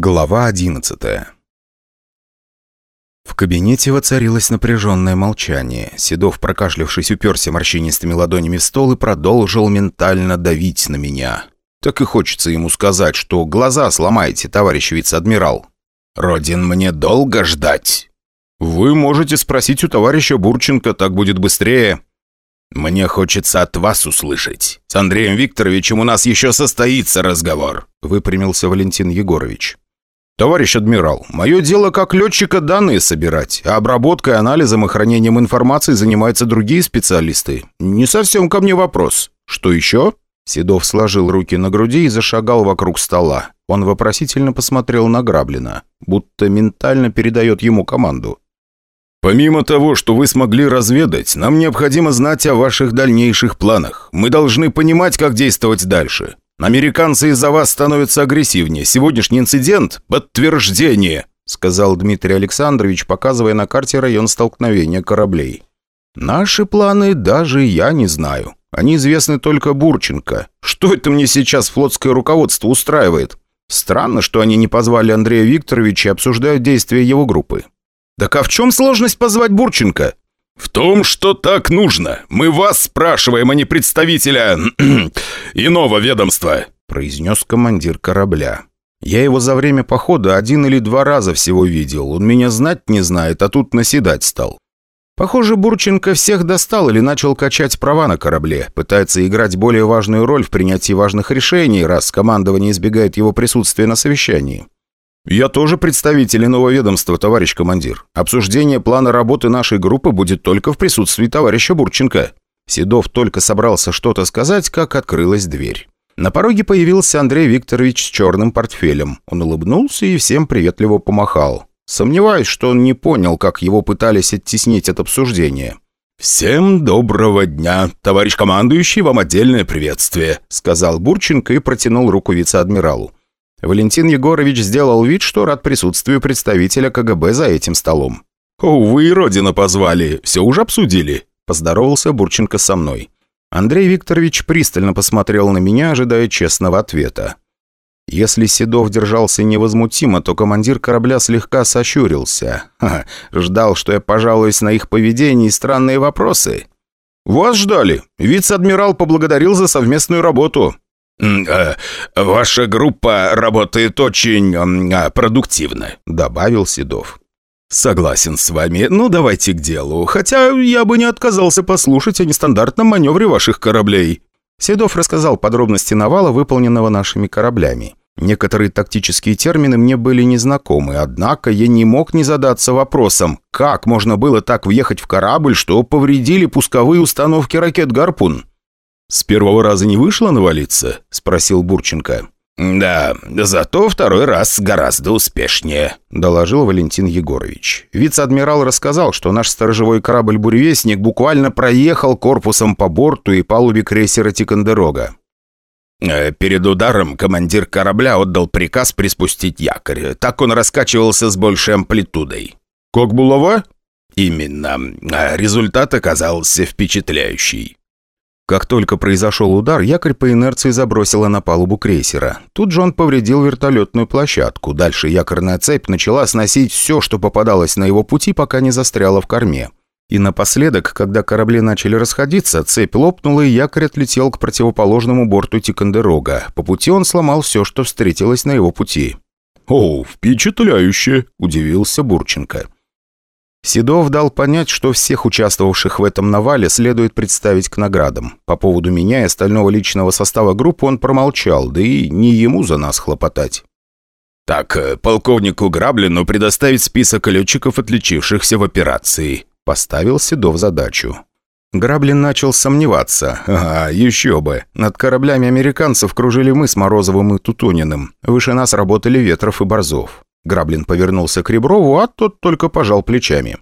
Глава одиннадцатая В кабинете воцарилось напряженное молчание. Седов, прокашлявшись, уперся морщинистыми ладонями в стол и продолжил ментально давить на меня. Так и хочется ему сказать, что глаза сломаете, товарищ вице-адмирал. «Родин, мне долго ждать?» «Вы можете спросить у товарища Бурченко, так будет быстрее». «Мне хочется от вас услышать. С Андреем Викторовичем у нас еще состоится разговор», — выпрямился Валентин Егорович. «Товарищ адмирал, мое дело как летчика данные собирать, а обработкой, анализом и хранением информации занимаются другие специалисты. Не совсем ко мне вопрос. Что еще?» Седов сложил руки на груди и зашагал вокруг стола. Он вопросительно посмотрел на Граблина, будто ментально передает ему команду. «Помимо того, что вы смогли разведать, нам необходимо знать о ваших дальнейших планах. Мы должны понимать, как действовать дальше. Американцы из-за вас становятся агрессивнее. Сегодняшний инцидент – подтверждение», сказал Дмитрий Александрович, показывая на карте район столкновения кораблей. «Наши планы даже я не знаю. Они известны только Бурченко. Что это мне сейчас флотское руководство устраивает? Странно, что они не позвали Андрея Викторовича и обсуждают действия его группы. «Так а в чем сложность позвать Бурченко?» «В том, что так нужно. Мы вас спрашиваем, а не представителя иного ведомства», произнес командир корабля. «Я его за время похода один или два раза всего видел. Он меня знать не знает, а тут наседать стал. Похоже, Бурченко всех достал или начал качать права на корабле. Пытается играть более важную роль в принятии важных решений, раз командование избегает его присутствия на совещании. «Я тоже представитель иного ведомства, товарищ командир. Обсуждение плана работы нашей группы будет только в присутствии товарища Бурченко». Седов только собрался что-то сказать, как открылась дверь. На пороге появился Андрей Викторович с черным портфелем. Он улыбнулся и всем приветливо помахал. Сомневаюсь, что он не понял, как его пытались оттеснить от обсуждения. «Всем доброго дня, товарищ командующий, вам отдельное приветствие», сказал Бурченко и протянул руку вице-адмиралу. Валентин Егорович сделал вид, что рад присутствию представителя КГБ за этим столом. «О, вы и Родина позвали. Все уже обсудили?» – поздоровался Бурченко со мной. Андрей Викторович пристально посмотрел на меня, ожидая честного ответа. Если Седов держался невозмутимо, то командир корабля слегка сощурился. Ха, ждал, что я пожалуюсь на их поведение и странные вопросы. «Вас ждали. Вице-адмирал поблагодарил за совместную работу. Э, «Ваша группа работает очень э, продуктивно», — добавил Седов. «Согласен с вами. Ну, давайте к делу. Хотя я бы не отказался послушать о нестандартном маневре ваших кораблей». Седов рассказал подробности навала, выполненного нашими кораблями. Некоторые тактические термины мне были незнакомы, однако я не мог не задаться вопросом, как можно было так въехать в корабль, что повредили пусковые установки ракет «Гарпун». «С первого раза не вышло навалиться?» – спросил Бурченко. «Да, зато второй раз гораздо успешнее», – доложил Валентин Егорович. Вице-адмирал рассказал, что наш сторожевой корабль «Буревестник» буквально проехал корпусом по борту и палубе крейсера «Тикандерога». Э, перед ударом командир корабля отдал приказ приспустить якорь. Так он раскачивался с большей амплитудой. «Как булава?» «Именно. Результат оказался впечатляющий». Как только произошел удар, якорь по инерции забросило на палубу крейсера. Тут же он повредил вертолетную площадку. Дальше якорная цепь начала сносить все, что попадалось на его пути, пока не застряла в корме. И напоследок, когда корабли начали расходиться, цепь лопнула, и якорь отлетел к противоположному борту Тикандерога. По пути он сломал все, что встретилось на его пути. «О, впечатляюще!» – удивился Бурченко. Седов дал понять, что всех участвовавших в этом навале следует представить к наградам. По поводу меня и остального личного состава группы он промолчал, да и не ему за нас хлопотать. «Так, э, полковнику Граблину предоставить список летчиков, отличившихся в операции», – поставил Седов задачу. Граблин начал сомневаться. Ага, еще бы. Над кораблями американцев кружили мы с Морозовым и Тутуниным. Выше нас работали Ветров и Борзов. Граблин повернулся к Реброву, а тот только пожал плечами.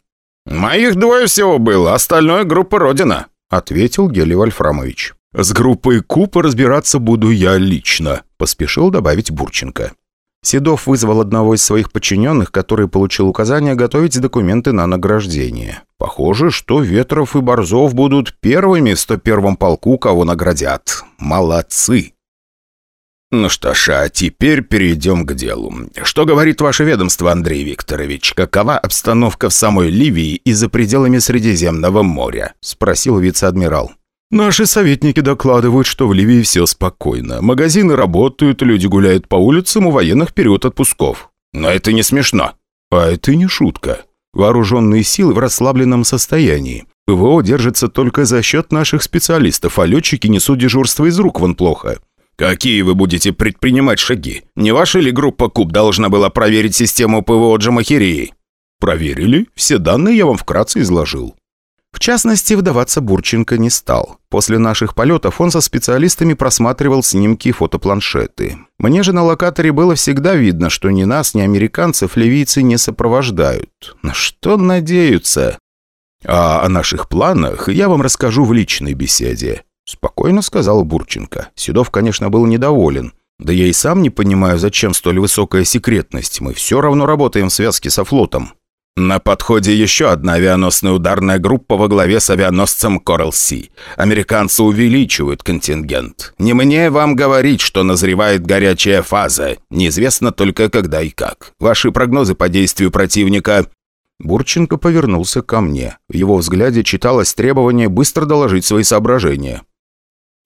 «Моих двое всего было, остальное группа Родина», — ответил Гелий Вольфрамович. «С группой Купа разбираться буду я лично», — поспешил добавить Бурченко. Седов вызвал одного из своих подчиненных, который получил указание готовить документы на награждение. Похоже, что Ветров и Борзов будут первыми в 101-м полку, кого наградят. Молодцы! Ну что ж, а теперь перейдем к делу. Что говорит ваше ведомство, Андрей Викторович? Какова обстановка в самой Ливии и за пределами Средиземного моря? Спросил вице-адмирал. Наши советники докладывают, что в Ливии все спокойно. Магазины работают, люди гуляют по улицам, у военных период отпусков. Но это не смешно. А это не шутка. Вооруженные силы в расслабленном состоянии. ПВО держится только за счет наших специалистов, а летчики несут дежурство из рук вон плохо. Какие вы будете предпринимать шаги? Не ваша ли группа КУБ должна была проверить систему ПВО Джамахирии? Проверили. Все данные я вам вкратце изложил. В частности, вдаваться Бурченко не стал. После наших полетов он со специалистами просматривал снимки и фотопланшеты. Мне же на локаторе было всегда видно, что ни нас, ни американцев ливийцы не сопровождают. На что надеются? А о наших планах я вам расскажу в личной беседе. Спокойно сказал Бурченко. Седов, конечно, был недоволен. Да я и сам не понимаю, зачем столь высокая секретность. Мы все равно работаем в связке со флотом. На подходе еще одна авианосная ударная группа во главе с авианосцем Coral Sea. Американцы увеличивают контингент. Не мне вам говорить, что назревает горячая фаза. Неизвестно только когда и как. Ваши прогнозы по действию противника... Бурченко повернулся ко мне. В его взгляде читалось требование быстро доложить свои соображения.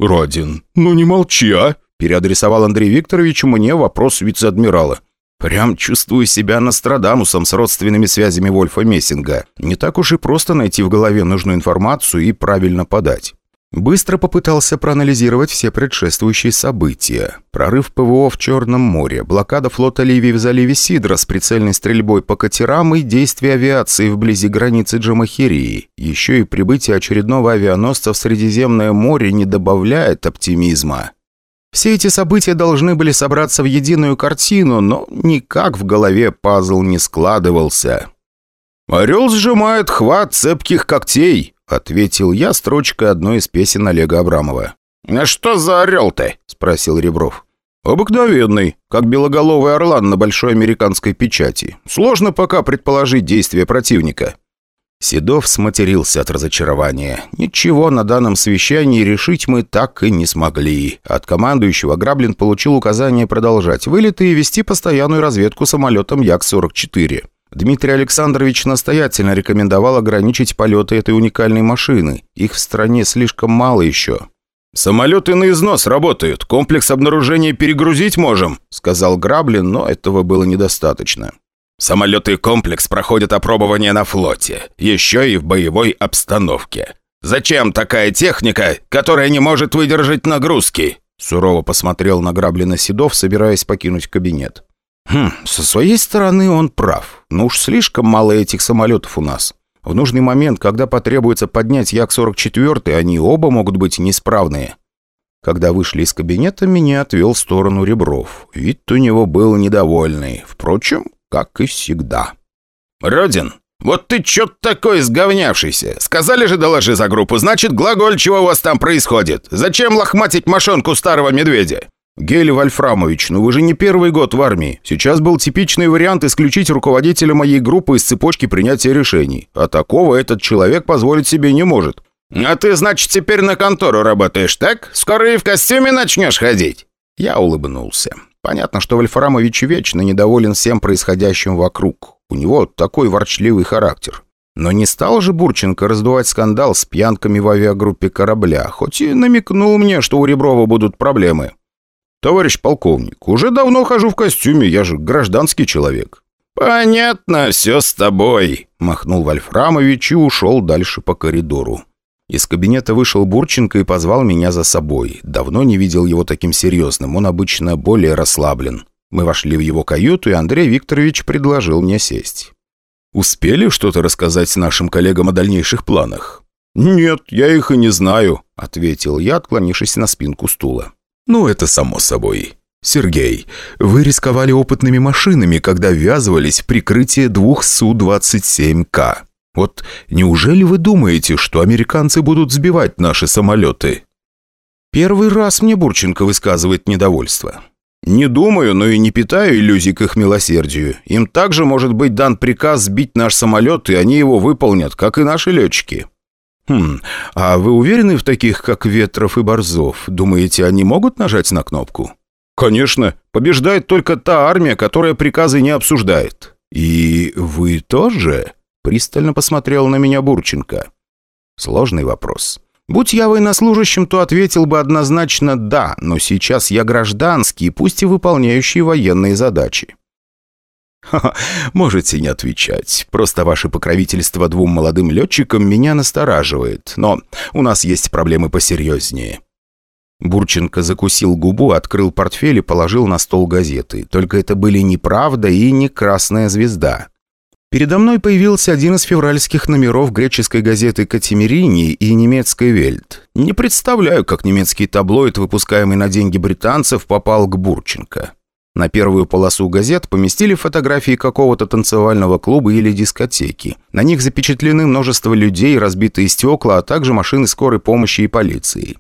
«Родин, ну не молчи, а!» переадресовал Андрей Викторович мне вопрос вице-адмирала. Прям чувствую себя Нострадамусом с родственными связями Вольфа Мессинга. Не так уж и просто найти в голове нужную информацию и правильно подать. Быстро попытался проанализировать все предшествующие события. Прорыв ПВО в Черном море, блокада флота Ливии в заливе Сидра с прицельной стрельбой по катерам и действия авиации вблизи границы Джамахирии. Еще и прибытие очередного авианосца в Средиземное море не добавляет оптимизма. Все эти события должны были собраться в единую картину, но никак в голове пазл не складывался. «Орел сжимает хват цепких когтей», — ответил я строчкой одной из песен Олега Абрамова. «А что за орел-то?» — спросил Ребров. «Обыкновенный, как белоголовый орлан на большой американской печати. Сложно пока предположить действия противника». Седов сматерился от разочарования. Ничего на данном совещании решить мы так и не смогли. От командующего Граблин получил указание продолжать вылеты и вести постоянную разведку самолетом Як-44. Дмитрий Александрович настоятельно рекомендовал ограничить полеты этой уникальной машины. Их в стране слишком мало еще. «Самолеты на износ работают. Комплекс обнаружения перегрузить можем», — сказал Граблин, но этого было недостаточно. Самолеты комплекс проходят опробование на флоте, еще и в боевой обстановке. Зачем такая техника, которая не может выдержать нагрузки?» Сурово посмотрел на Граблина Седов, собираясь покинуть кабинет. «Хм, со своей стороны он прав. Но уж слишком мало этих самолетов у нас. В нужный момент, когда потребуется поднять Як-44, они оба могут быть неисправные». Когда вышли из кабинета, меня отвел в сторону Ребров. Вид у него был недовольный. Впрочем, как и всегда. «Родин, вот ты чё такой сговнявшийся? Сказали же доложи за группу, значит, глаголь, чего у вас там происходит? Зачем лохматить мошонку старого медведя?» «Гель Вольфрамович, ну вы же не первый год в армии. Сейчас был типичный вариант исключить руководителя моей группы из цепочки принятия решений. А такого этот человек позволить себе не может». «А ты, значит, теперь на контору работаешь, так? Скоро и в костюме начнешь ходить?» Я улыбнулся. Понятно, что Вольфрамович вечно недоволен всем происходящим вокруг. У него такой ворчливый характер. Но не стал же Бурченко раздувать скандал с пьянками в авиагруппе корабля, хоть и намекнул мне, что у Реброва будут проблемы. «Товарищ полковник, уже давно хожу в костюме, я же гражданский человек». «Понятно, все с тобой», — махнул Вольфрамович и ушел дальше по коридору. Из кабинета вышел Бурченко и позвал меня за собой. Давно не видел его таким серьезным, он обычно более расслаблен. Мы вошли в его каюту, и Андрей Викторович предложил мне сесть. «Успели что-то рассказать нашим коллегам о дальнейших планах?» «Нет, я их и не знаю», — ответил я, отклонившись на спинку стула. «Ну, это само собой. Сергей, вы рисковали опытными машинами, когда ввязывались в прикрытие двух Су-27К. Вот неужели вы думаете, что американцы будут сбивать наши самолеты?» Первый раз мне Бурченко высказывает недовольство. Не думаю, но и не питаю иллюзий к их милосердию. Им также может быть дан приказ сбить наш самолет, и они его выполнят, как и наши летчики. Хм, а вы уверены в таких, как Ветров и Борзов? Думаете, они могут нажать на кнопку? «Конечно. Побеждает только та армия, которая приказы не обсуждает». «И вы тоже?» – пристально посмотрел на меня Бурченко. Сложный вопрос. Будь я военнослужащим, то ответил бы однозначно «да», но сейчас я гражданский, пусть и выполняющий военные задачи. Можете не отвечать. Просто ваше покровительство двум молодым летчикам меня настораживает. Но у нас есть проблемы посерьезнее. Бурченко закусил губу, открыл портфель и положил на стол газеты. Только это были не «Правда» и не «Красная звезда». Передо мной появился один из февральских номеров греческой газеты «Катимирини» и немецкой «Вельт». Не представляю, как немецкий таблоид, выпускаемый на деньги британцев, попал к Бурченко. На первую полосу газет поместили фотографии какого-то танцевального клуба или дискотеки. На них запечатлены множество людей, разбитые стекла, а также машины скорой помощи и полиции.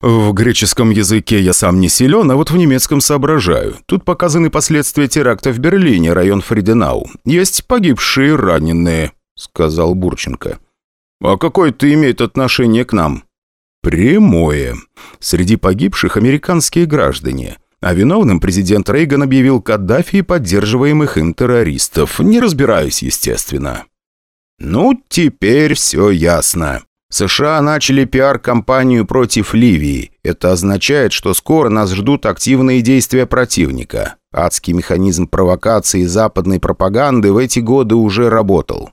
В греческом языке я сам не силен, а вот в немецком соображаю. Тут показаны последствия теракта в Берлине, район Фриденау. Есть погибшие, раненые», — сказал Бурченко. «А какое это имеет отношение к нам?» «Прямое. Среди погибших американские граждане». А виновным президент Рейган объявил Каддафи и поддерживаемых им террористов. Не разбираюсь, естественно. Ну, теперь все ясно. США начали пиар-кампанию против Ливии. Это означает, что скоро нас ждут активные действия противника. Адский механизм провокации западной пропаганды в эти годы уже работал.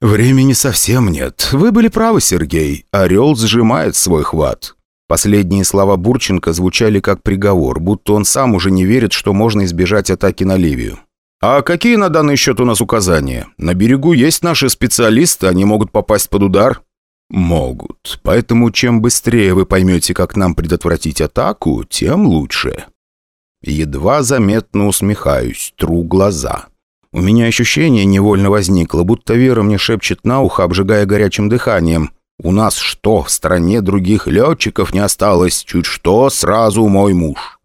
«Времени совсем нет. Вы были правы, Сергей. Орел сжимает свой хват. Последние слова Бурченко звучали как приговор, будто он сам уже не верит, что можно избежать атаки на Ливию. «А какие на данный счет у нас указания? На берегу есть наши специалисты, они могут попасть под удар?» «Могут. Поэтому чем быстрее вы поймете, как нам предотвратить атаку, тем лучше». Едва заметно усмехаюсь, тру глаза. У меня ощущение невольно возникло, будто Вера мне шепчет на ухо, обжигая горячим дыханием. У нас что, в стране других летчиков не осталось? Чуть что, сразу мой муж».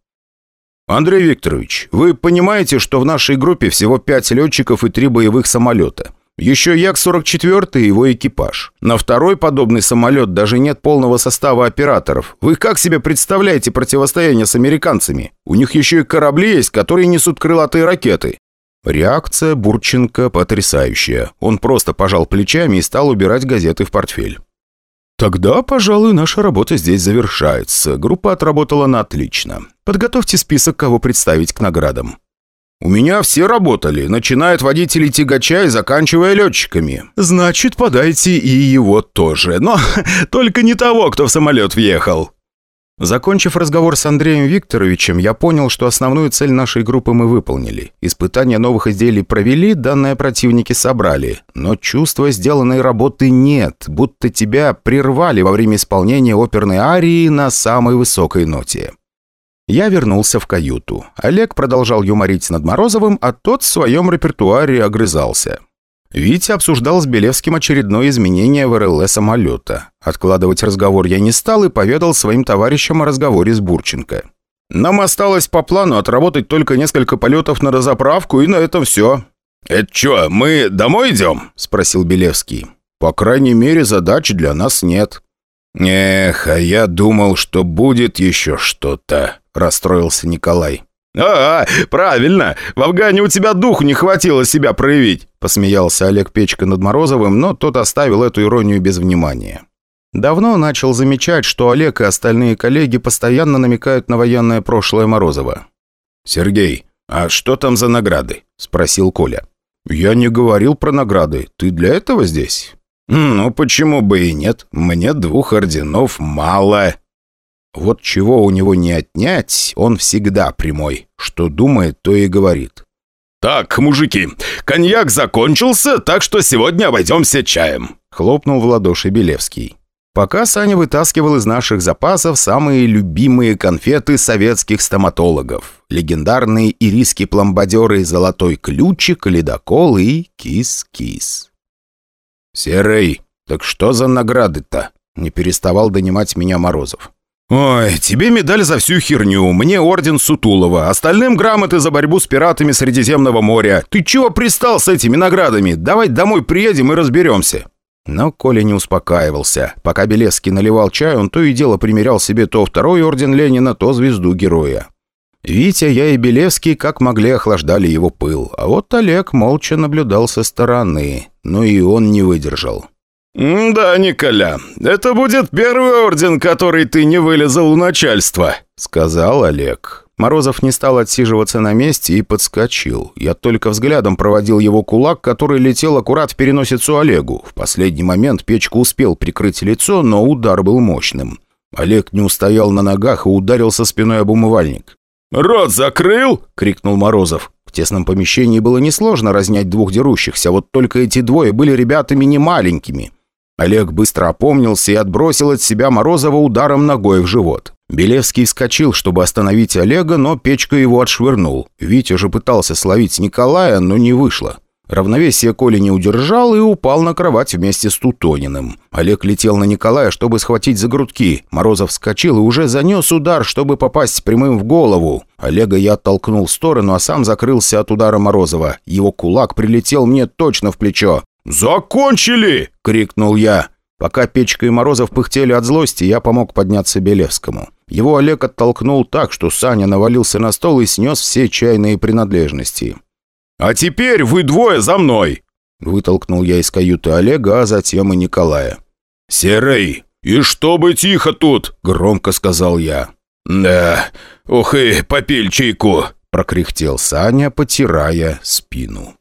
«Андрей Викторович, вы понимаете, что в нашей группе всего пять летчиков и три боевых самолета? Еще Як-44 и его экипаж. На второй подобный самолет даже нет полного состава операторов. Вы как себе представляете противостояние с американцами? У них еще и корабли есть, которые несут крылатые ракеты». Реакция Бурченко потрясающая. Он просто пожал плечами и стал убирать газеты в портфель. «Тогда, пожалуй, наша работа здесь завершается. Группа отработала на отлично. Подготовьте список, кого представить к наградам». «У меня все работали, начиная от водителей тягача и заканчивая летчиками». «Значит, подайте и его тоже. Но только не того, кто в самолет въехал». Закончив разговор с Андреем Викторовичем, я понял, что основную цель нашей группы мы выполнили. Испытания новых изделий провели, данные противники собрали. Но чувства сделанной работы нет, будто тебя прервали во время исполнения оперной арии на самой высокой ноте. Я вернулся в каюту. Олег продолжал юморить над Морозовым, а тот в своем репертуаре огрызался. Витя обсуждал с Белевским очередное изменение в РЛС самолета. Откладывать разговор я не стал и поведал своим товарищам о разговоре с Бурченко. «Нам осталось по плану отработать только несколько полетов на разоправку, и на этом все». «Это что, мы домой идем?» – спросил Белевский. «По крайней мере, задачи для нас нет». «Эх, а я думал, что будет еще что-то», – расстроился Николай. «А, правильно! В Афгане у тебя духу не хватило себя проявить!» Посмеялся Олег Печка над Морозовым, но тот оставил эту иронию без внимания. Давно начал замечать, что Олег и остальные коллеги постоянно намекают на военное прошлое Морозова. «Сергей, а что там за награды?» – спросил Коля. «Я не говорил про награды. Ты для этого здесь?» «Ну, почему бы и нет? Мне двух орденов мало», вот чего у него не отнять, он всегда прямой. Что думает, то и говорит. «Так, мужики, коньяк закончился, так что сегодня обойдемся чаем», — хлопнул в ладоши Белевский. Пока Саня вытаскивал из наших запасов самые любимые конфеты советских стоматологов. Легендарные ириски пломбадеры «Золотой ключик», «Ледокол» и «Кис-кис». «Серый, так что за награды-то?» — не переставал донимать меня Морозов. «Ой, тебе медаль за всю херню, мне орден Сутулова, остальным грамоты за борьбу с пиратами Средиземного моря. Ты чего пристал с этими наградами? Давай домой приедем и разберемся». Но Коля не успокаивался. Пока Белецкий наливал чай, он то и дело примерял себе то второй орден Ленина, то звезду героя. Витя, я и Белевский как могли охлаждали его пыл, а вот Олег молча наблюдал со стороны, но и он не выдержал. «Да, Николя, это будет первый орден, который ты не вылезал у начальства», — сказал Олег. Морозов не стал отсиживаться на месте и подскочил. Я только взглядом проводил его кулак, который летел аккурат в переносицу Олегу. В последний момент Печка успел прикрыть лицо, но удар был мощным. Олег не устоял на ногах и ударился спиной об умывальник. «Рот закрыл?» — крикнул Морозов. В тесном помещении было несложно разнять двух дерущихся, вот только эти двое были ребятами не маленькими. Олег быстро опомнился и отбросил от себя Морозова ударом ногой в живот. Белевский вскочил, чтобы остановить Олега, но печка его отшвырнул. Витя же пытался словить Николая, но не вышло. Равновесие Коли не удержал и упал на кровать вместе с Тутониным. Олег летел на Николая, чтобы схватить за грудки. Морозов вскочил и уже занес удар, чтобы попасть прямым в голову. Олега я оттолкнул в сторону, а сам закрылся от удара Морозова. Его кулак прилетел мне точно в плечо. «Закончили!» — крикнул я. Пока Печка и Морозов пыхтели от злости, я помог подняться Белевскому. Его Олег оттолкнул так, что Саня навалился на стол и снес все чайные принадлежности. «А теперь вы двое за мной!» Вытолкнул я из каюты Олега, а затем и Николая. «Серый, и чтобы тихо тут!» — громко сказал я. «Да, ух и, попиль чайку!» — прокряхтел Саня, потирая спину.